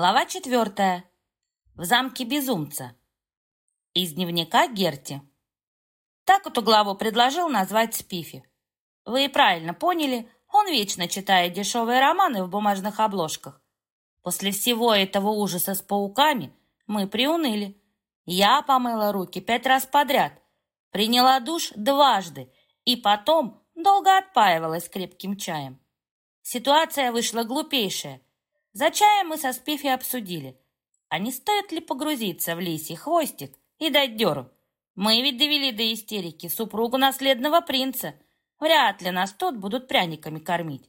Глава четвертая. В замке безумца. Из дневника Герти. Так эту главу предложил назвать Спифи. Вы и правильно поняли, он вечно читает дешевые романы в бумажных обложках. После всего этого ужаса с пауками мы приуныли. Я помыла руки пять раз подряд, приняла душ дважды и потом долго отпаивалась крепким чаем. Ситуация вышла глупейшая – за чаем мы со Спифи обсудили, а не стоит ли погрузиться в лисий хвостик и дать дёру. Мы ведь довели до истерики супругу наследного принца. Вряд ли нас тут будут пряниками кормить.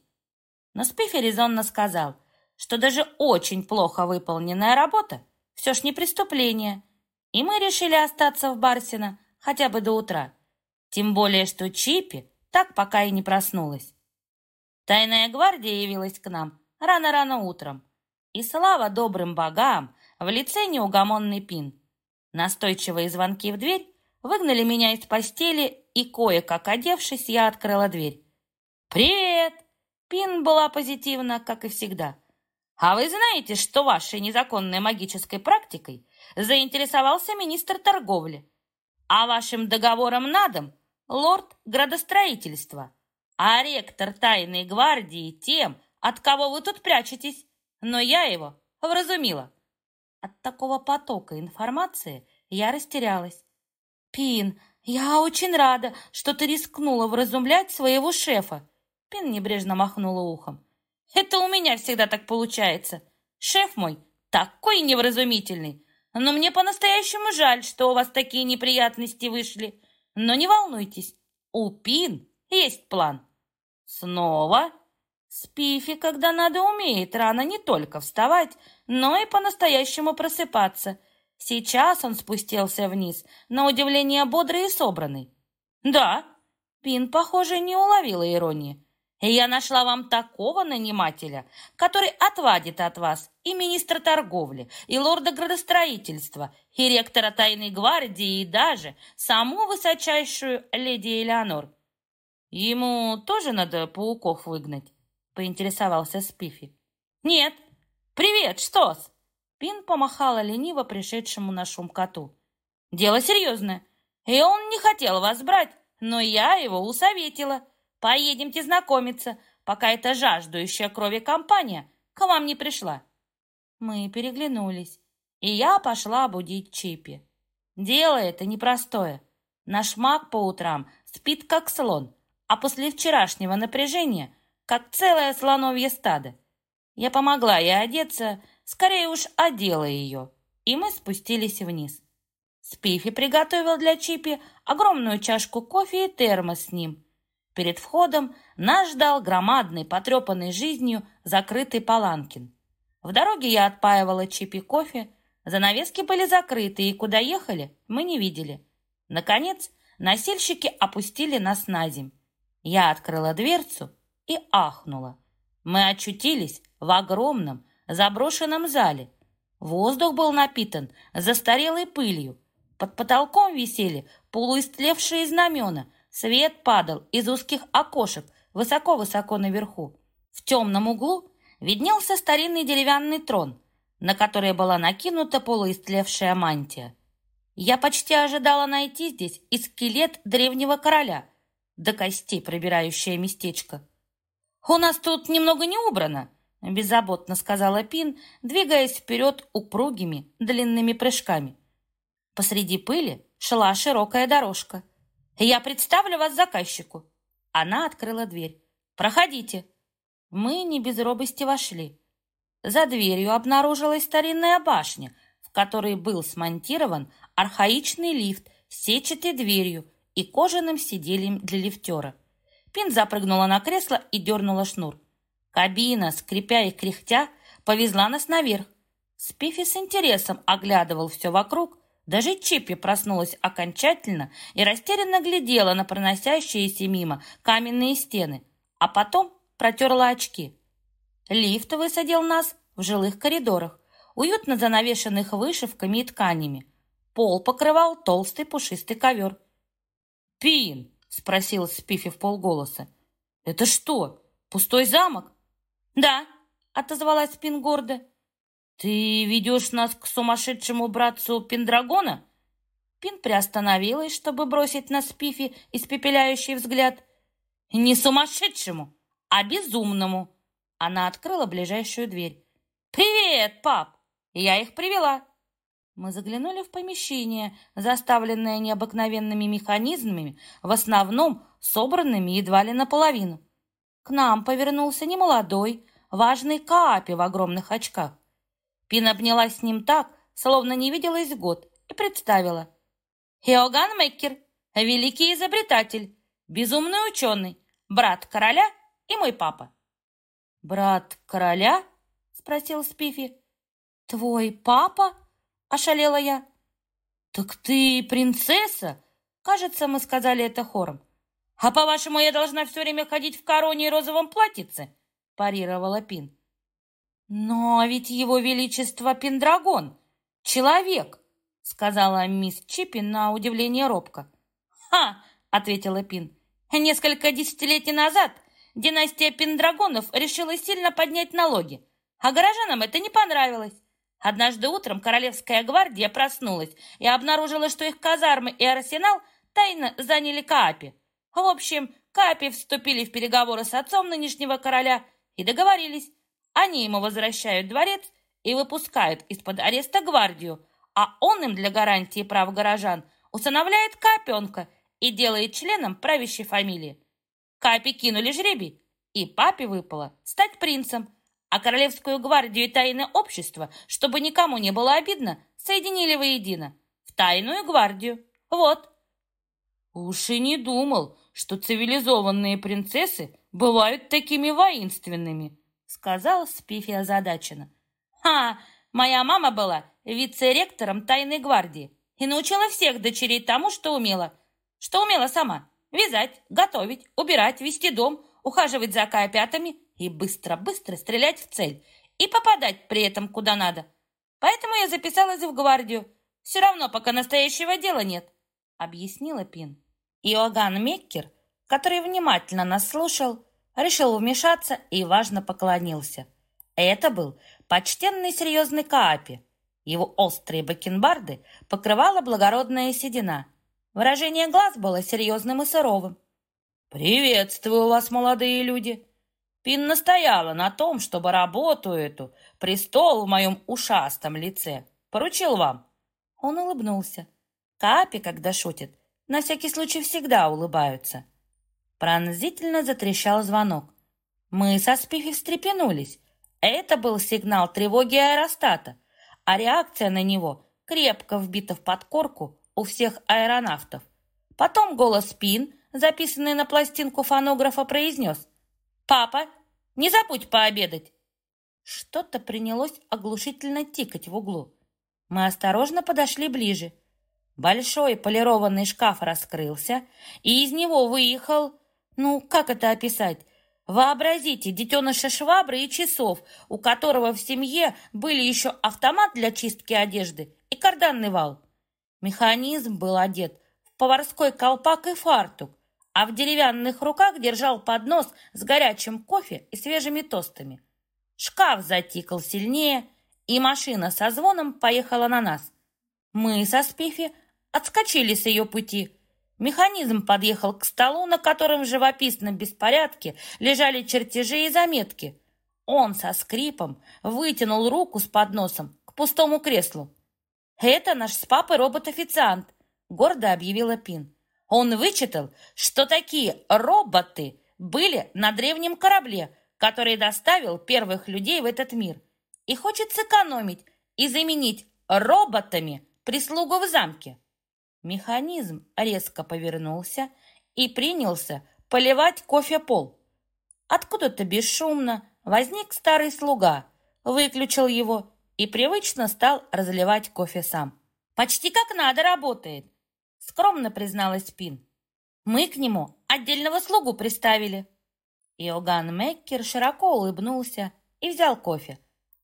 Но Спифи резонно сказал, что даже очень плохо выполненная работа все ж не преступление, и мы решили остаться в Барсино хотя бы до утра. Тем более, что Чипи так пока и не проснулась. Тайная гвардия явилась к нам рано-рано утром. И слава добрым богам в лице неугомонный Пин. Настойчивые звонки в дверь выгнали меня из постели, и, кое-как одевшись, я открыла дверь. «Привет!» Пин была позитивна, как и всегда. «А вы знаете, что вашей незаконной магической практикой заинтересовался министр торговли, а вашим договором на дом — лорд градостроительства, а ректор тайной гвардии тем, от кого вы тут прячетесь? Но я его вразумила. От такого потока информации я растерялась. Пин, я очень рада, что ты рискнула вразумлять своего шефа. Пин небрежно махнула ухом. Это у меня всегда так получается. Шеф мой такой невразумительный. Но мне по-настоящему жаль, что у вас такие неприятности вышли. Но не волнуйтесь, у Пин есть план. Снова Спифи, когда надо, умеет рано не только вставать, но и по-настоящему просыпаться. Сейчас он спустился вниз, на удивление бодрый и собранный. «Да», — Пин, похоже, не уловила иронии. «Я нашла вам такого нанимателя, который отвадит от вас и министра торговли, и лорда градостроительства, и ректора тайной гвардии, и даже саму высочайшую леди Элеонор. Ему тоже надо пауков выгнать?» Поинтересовался Спифи. «Нет! Привет, что-с?» Пин помахала лениво пришедшему на шум коту. «Дело серьезное, и он не хотел вас брать, но я его усоветила. Поедемте знакомиться, пока эта жаждущая крови компания к вам не пришла». Мы переглянулись, и я пошла будить Чипи. Дело это непростое. Наш маг по утрам спит как слон, а после вчерашнего напряжения как целое слоновье стадо. Я помогла ей одеться, скорее уж одела ее, и мы спустились вниз. Спифи приготовил для Чипи огромную чашку кофе и термос с ним. Перед входом нас ждал громадный, потрепанный жизнью, закрытый паланкин. В дороге я отпаивала Чипи кофе, занавески были закрыты, и куда ехали, мы не видели. Наконец, носильщики опустили нас на земь. Я открыла дверцу и ахнула. Мы очутились в огромном заброшенном зале. Воздух был напитан застарелой пылью. Под потолком висели полуистлевшие знамена. Свет падал из узких окошек высоко-высоко наверху. В темном углу виднелся старинный деревянный трон, на который была накинута полуистлевшая мантия. Я почти ожидала найти здесь и скелет древнего короля, до костей пробирающее местечко. «У нас тут немного не убрано», — беззаботно сказала Пин, двигаясь вперед упругими длинными прыжками. Посреди пыли шла широкая дорожка. «Я представлю вас заказчику». Она открыла дверь. «Проходите». Мы не без робости вошли. За дверью обнаружилась старинная башня, в которой был смонтирован архаичный лифт с сетчатой дверью и кожаным сиденьем для лифтера. Пин запрыгнула на кресло и дернула шнур. Кабина, скрипя и кряхтя, повезла нас наверх. Спифи с интересом оглядывал все вокруг, даже Чиппи проснулась окончательно и растерянно глядела на проносящиеся мимо каменные стены, а потом протерла очки. Лифт высадил нас в жилых коридорах, уютно занавешенных вышивками и тканями. Пол покрывал толстый пушистый ковер. «Пин, — спросил Спифи в полголоса. «Это что, пустой замок?» «Да», — отозвалась Спин гордо. «Ты ведешь нас к сумасшедшему братцу Пендрагона?» Пин приостановилась, чтобы бросить на Спифи испепеляющий взгляд. «Не сумасшедшему, а безумному!» Она открыла ближайшую дверь. «Привет, пап! Я их привела!» Мы заглянули в помещение, заставленное необыкновенными механизмами, в основном собранными едва ли наполовину. К нам повернулся немолодой, важный Каапи в огромных очках. Пин обнялась с ним так, словно не виделась год, и представила. Хеоган Меккер, великий изобретатель, безумный ученый, брат короля и мой папа. «Брат короля?» — спросил Спифи. «Твой папа?» — ошалела я. «Так ты принцесса?» Кажется, мы сказали это хором. «А по-вашему, я должна все время ходить в короне и розовом платьице?» парировала Пин. «Но ведь его величество Пендрагон, человек!» сказала мисс Чиппин на удивление робко. «Ха!» — ответила Пин. «Несколько десятилетий назад династия Пендрагонов решила сильно поднять налоги, а горожанам это не понравилось. Однажды утром Королевская гвардия проснулась и обнаружила, что их казармы и арсенал тайно заняли Каапи. В общем, Каапи вступили в переговоры с отцом нынешнего короля и договорились. Они ему возвращают дворец и выпускают из-под ареста гвардию, а он им для гарантии прав горожан усыновляет Капенка и делает членом правящей фамилии. Капи кинули жребий, и папе выпало стать принцем, а Королевскую гвардию и тайное общество, чтобы никому не было обидно, соединили воедино в тайную гвардию. Вот. Уж и не думал, что цивилизованные принцессы бывают такими воинственными, сказал Спифи озадаченно. Ха, моя мама была вице-ректором тайной гвардии и научила всех дочерей тому, что умела. Что умела сама. Вязать, готовить, убирать, вести дом, ухаживать за копятами и быстро-быстро стрелять в цель. И попадать при этом куда надо. Поэтому я записалась в гвардию. Все равно, пока настоящего дела нет, объяснила Пин. Иоганн Меккер, который внимательно нас слушал, решил вмешаться и важно поклонился. Это был почтенный серьезный Каапи, его острые бакенбарды покрывала благородная седина. Выражение глаз было серьезным и суровым. «Приветствую вас, молодые люди!» Пин настояла на том, чтобы работу эту, престол в моем ушастом лице, поручил вам. Он улыбнулся. Капи, когда шутит, на всякий случай всегда улыбаются. Пронзительно затрещал звонок. Мы со Спифи встрепенулись. Это был сигнал тревоги аэростата а реакция на него крепко вбита в подкорку у всех аэронавтов. Потом голос Пин, записанный на пластинку фонографа, произнес «Папа, не забудь пообедать!» Что-то принялось оглушительно тикать в углу. Мы осторожно подошли ближе. Большой полированный шкаф раскрылся, и из него выехал... Ну, как это описать? Вообразите детеныша швабры и часов, у которого в семье были еще автомат для чистки одежды и карданный вал. Механизм был одет в поварской колпак и фартук, а в деревянных руках держал поднос с горячим кофе и свежими тостами. Шкаф затикал сильнее, и машина со звоном поехала на нас. Мы со Спифи отскочили с ее пути – Механизм подъехал к столу, на котором в живописном беспорядке лежали чертежи и заметки. Он со скрипом вытянул руку с подносом к пустому креслу. «Это наш с папой робот-официант», — гордо объявила Пин. Он вычитал, что такие роботы были на древнем корабле, который доставил первых людей в этот мир, и хочет сэкономить и заменить роботами прислугу в замке. Механизм резко повернулся и принялся поливать кофе пол. Откуда-то бесшумно возник старый слуга, выключил его и привычно стал разливать кофе сам. «Почти как надо работает», — скромно призналась Пин. «Мы к нему отдельного слугу приставили». Иоганн Меккер широко улыбнулся и взял кофе,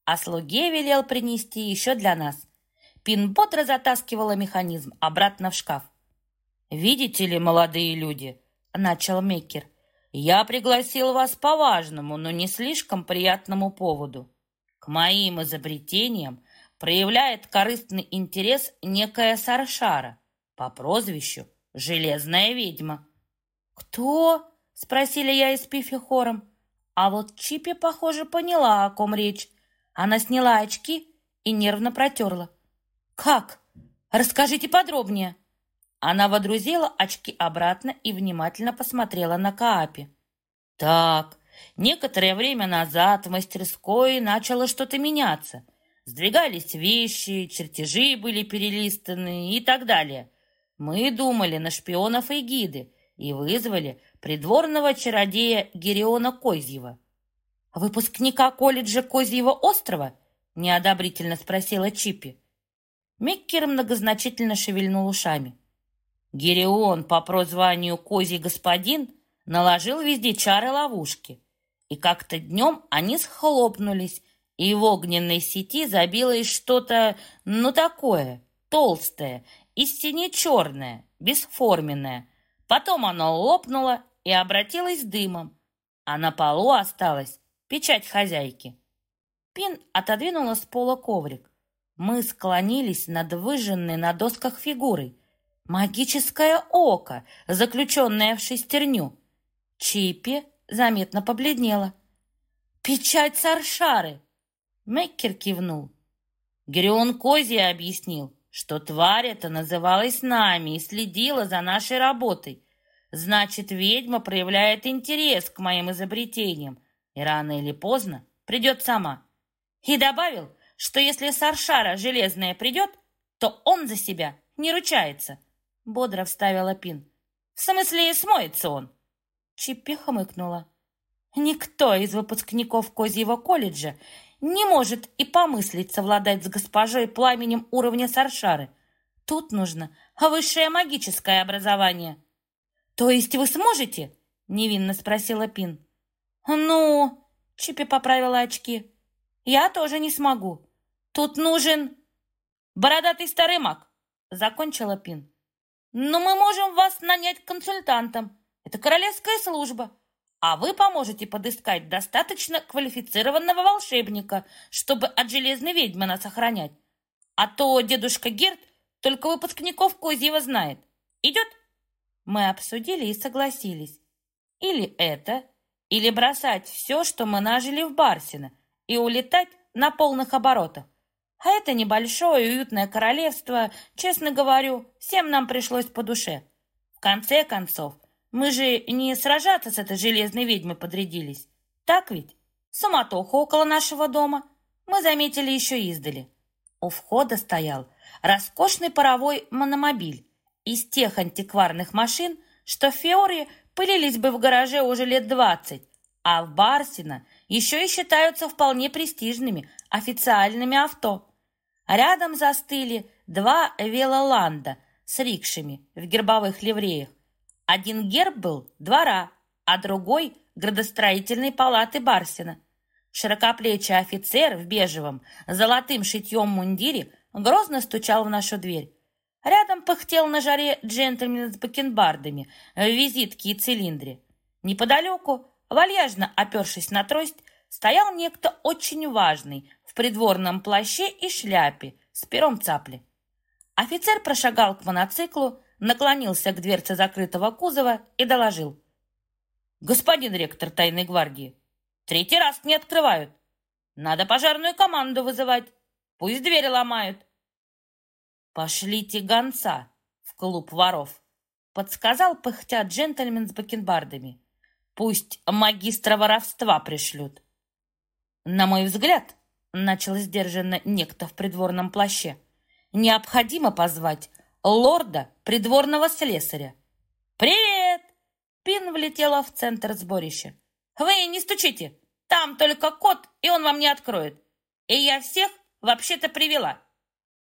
а слуге велел принести еще для нас. Пин бодро затаскивала механизм обратно в шкаф. «Видите ли, молодые люди?» — начал Меккер. «Я пригласил вас по важному, но не слишком приятному поводу. К моим изобретениям проявляет корыстный интерес некая Саршара по прозвищу Железная ведьма. «Кто?» — спросили я из Пифи хором. А вот Чипи, похоже, поняла, о ком речь. Она сняла очки и нервно протерла. «Как? Расскажите подробнее». Она водрузила очки обратно и внимательно посмотрела на Каапи. «Так, некоторое время назад в мастерской начало что-то меняться. Сдвигались вещи, чертежи были перелистаны и так далее. Мы думали на шпионов и гиды и вызвали придворного чародея Гериона Козьева. «Выпускника колледжа Козьего острова?» — неодобрительно спросила Чипи. Меккер многозначительно шевельнул ушами. Герион по прозванию Козий господин наложил везде чары-ловушки, и как-то днем они схлопнулись, и в огненной сети забилось что-то, ну такое, толстое, истине черное, бесформенное. Потом оно лопнуло и обратилось дымом, а на полу осталась печать хозяйки. Пин отодвинула с пола коврик. Мы склонились над выжженной на досках фигурой. Магическое око, заключенное в шестерню. Чипи заметно побледнела. «Печать Саршары!» Меккер кивнул. Герион Кози объяснил, что тварь эта называлась нами и следила за нашей работой. Значит, ведьма проявляет интерес к моим изобретениям, и рано или поздно придет сама. И добавил, что если Саршара железная придет, то он за себя не ручается. Бодро вставила Пин. В смысле, смоется он. Чиппи хмыкнула. Никто из выпускников Козьего колледжа не может и помыслить совладать с госпожой пламенем уровня Саршары. Тут нужно высшее магическое образование. То есть вы сможете? Невинно спросила Пин. Ну, Чипи поправила очки. Я тоже не смогу. Тут нужен бородатый старый маг, закончила Пин. Но мы можем вас нанять консультантом. Это королевская служба а вы поможете подыскать достаточно квалифицированного волшебника, чтобы от железной ведьмы нас охранять. А то дедушка Герд только выпускников Козьего знает. Идет?» Мы обсудили и согласились. Или это, или бросать все, что мы нажили в Барсино, и улетать на полных оборотах. А это небольшое уютное королевство, честно говорю, всем нам пришлось по душе. В конце концов, мы же не сражаться с этой железной ведьмой подрядились. Так ведь? Суматоха около нашего дома. Мы заметили еще издали. У входа стоял роскошный паровой мономобиль из тех антикварных машин, что в Феоре пылились бы в гараже уже лет двадцать, а в Барсино еще и считаются вполне престижными официальными авто. Рядом застыли два велоланда с рикшами в гербовых ливреях, один герб был двора, а другой — градостроительной палаты Барсина. Широкоплечий офицер в бежевом, золотым шитьем мундире грозно стучал в нашу дверь. Рядом пыхтел на жаре джентльмен с бакенбардами в визитке и цилиндре. Неподалеку, вальяжно опершись на трость, стоял некто очень важный в придворном плаще и шляпе с пером цапли. Офицер прошагал к моноциклу, наклонился к дверце закрытого кузова и доложил. «Господин ректор тайной гвардии, третий раз не открывают. Надо пожарную команду вызывать. Пусть двери ломают». «Пошлите гонца в клуб воров», — подсказал пыхтя джентльмен с бакенбардами. «Пусть магистра воровства пришлют». «На мой взгляд», — начал сдержанно некто в придворном плаще, «необходимо позвать лорда придворного слесаря. «Привет!» Пин влетела в центр сборища. «Вы не стучите! Там только кот, и он вам не откроет. И я всех вообще-то привела!»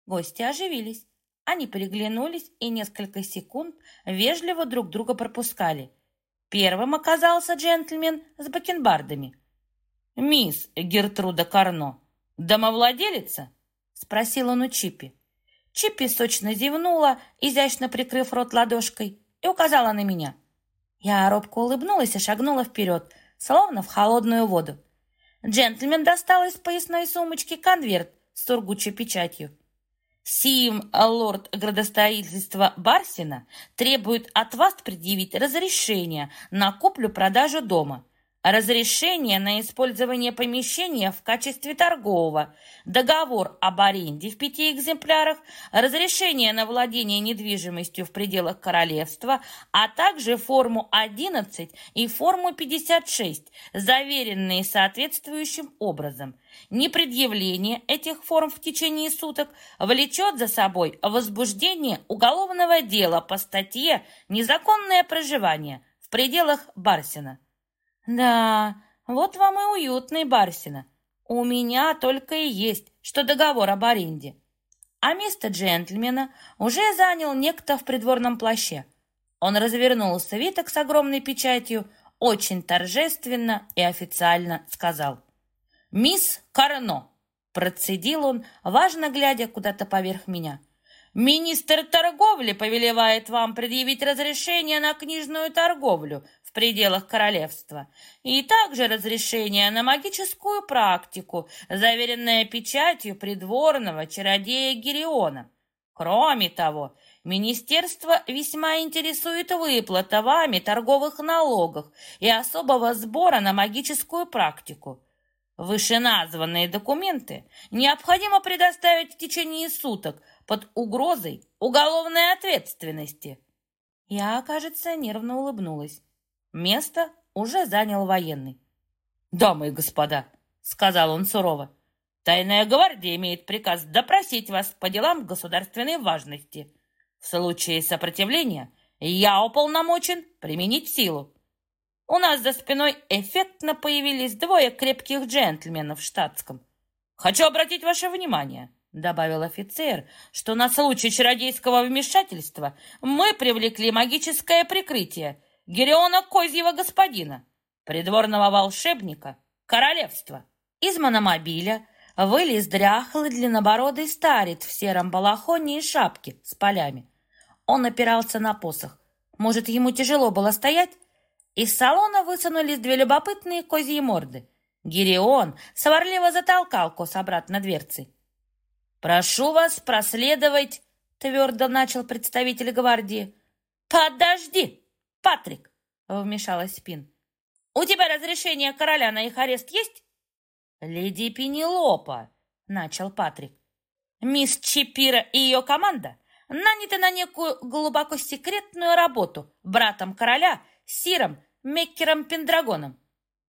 Гости оживились. Они переглянулись и несколько секунд вежливо друг друга пропускали. Первым оказался джентльмен с бакенбардами. «Мисс Гертруда Карно, домовладелица?» — спросил он у Чипи. Чиппи сочно зевнула, изящно прикрыв рот ладошкой, и указала на меня. Я робко улыбнулась и шагнула вперед, словно в холодную воду. Джентльмен достал из поясной сумочки конверт с сургучей печатью. Сим лорд градостроительства Барсина требует от вас предъявить разрешение на куплю-продажу дома – разрешение на использование помещения в качестве торгового, договор об аренде в пяти экземплярах, разрешение на владение недвижимостью в пределах королевства, а также форму 11 и форму 56, заверенные соответствующим образом. Непредъявление этих форм в течение суток влечет за собой возбуждение уголовного дела по статье «Незаконное проживание» в пределах Барсина. Да, вот вам и уютный Барсина. У меня только и есть, что договор об аренде. А место джентльмена уже занял некто в придворном плаще. Он развернул свиток с огромной печатью, очень торжественно и официально сказал. «Мисс Карно!» Процедил он, важно глядя куда-то поверх меня – Министр торговли повелевает вам предъявить разрешение на книжную торговлю в пределах королевства и также разрешение на магическую практику, заверенное печатью придворного чародея Гириона. Кроме того, Министерство весьма интересует выплата вами торговых налогов и особого сбора на магическую практику. Вышеназванные документы необходимо предоставить в течение суток под угрозой уголовной ответственности. Я, кажется, нервно улыбнулась. Место уже занял военный. «Дамы и господа», — сказал он сурово, «Тайная гвардия имеет приказ допросить вас по делам государственной важности. В случае сопротивления я уполномочен применить силу. У нас за спиной эффектно появились двое крепких джентльменов в штатском. Хочу обратить ваше внимание —— добавил офицер, что на случай чародейского вмешательства мы привлекли магическое прикрытие Гериона Козьего господина, придворного волшебника, королевства. Из мономобиля вылез дряхлый длиннобородый старец в сером балахоне и шапке с полями. Он опирался на посох. Может, ему тяжело было стоять? Из салона высунулись две любопытные козьи морды. Гирион сварливо затолкал кос обратно дверцей. «Прошу вас проследовать», — твердо начал представитель гвардии. «Подожди, Патрик», — вмешалась Спин. «У тебя разрешение короля на их арест есть?» «Леди Пенелопа», — начал Патрик. «Мисс Чипира и ее команда наняты на некую глубоко секретную работу братом короля Сиром Меккером Пендрагоном.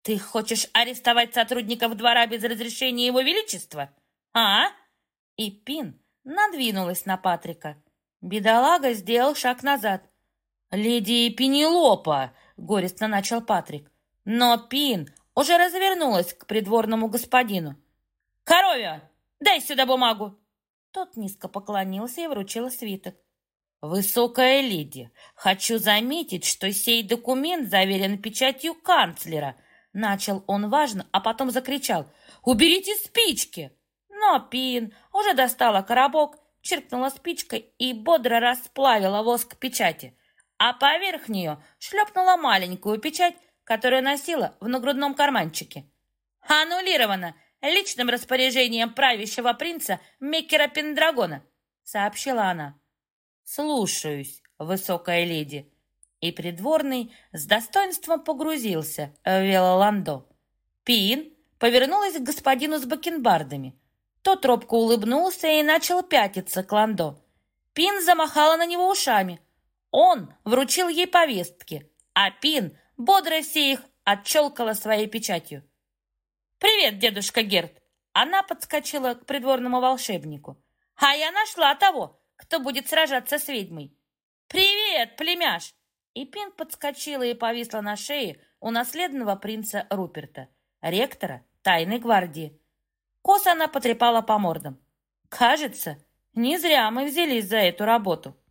Ты хочешь арестовать сотрудников двора без разрешения его величества? А?» и Пин надвинулась на Патрика. Бедолага сделал шаг назад. «Леди Пенелопа!» — горестно начал Патрик. Но Пин уже развернулась к придворному господину. «Коровья, дай сюда бумагу!» Тот низко поклонился и вручил свиток. «Высокая леди, хочу заметить, что сей документ заверен печатью канцлера!» Начал он важно, а потом закричал. «Уберите спички!» Но Пин уже достала коробок, чиркнула спичкой и бодро расплавила воск печати, а поверх нее шлепнула маленькую печать, которую носила в нагрудном карманчике. «Аннулировано личным распоряжением правящего принца Меккера Пендрагона», сообщила она. «Слушаюсь, высокая леди». И придворный с достоинством погрузился в Велоландо. Пин повернулась к господину с бакенбардами – тот робко улыбнулся и начал пятиться к Ландо. Пин замахала на него ушами. Он вручил ей повестки, а Пин бодро все их отчелкала своей печатью. «Привет, дедушка Герт!» Она подскочила к придворному волшебнику. «А я нашла того, кто будет сражаться с ведьмой!» «Привет, племяш!» И Пин подскочила и повисла на шее у наследного принца Руперта, ректора тайной гвардии. Косо она потрепала по мордам. «Кажется, не зря мы взялись за эту работу».